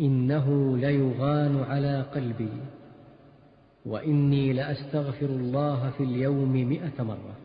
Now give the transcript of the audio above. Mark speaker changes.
Speaker 1: إنه ليغان على قلبي وإني لأستغفر الله في اليوم مئة مرة.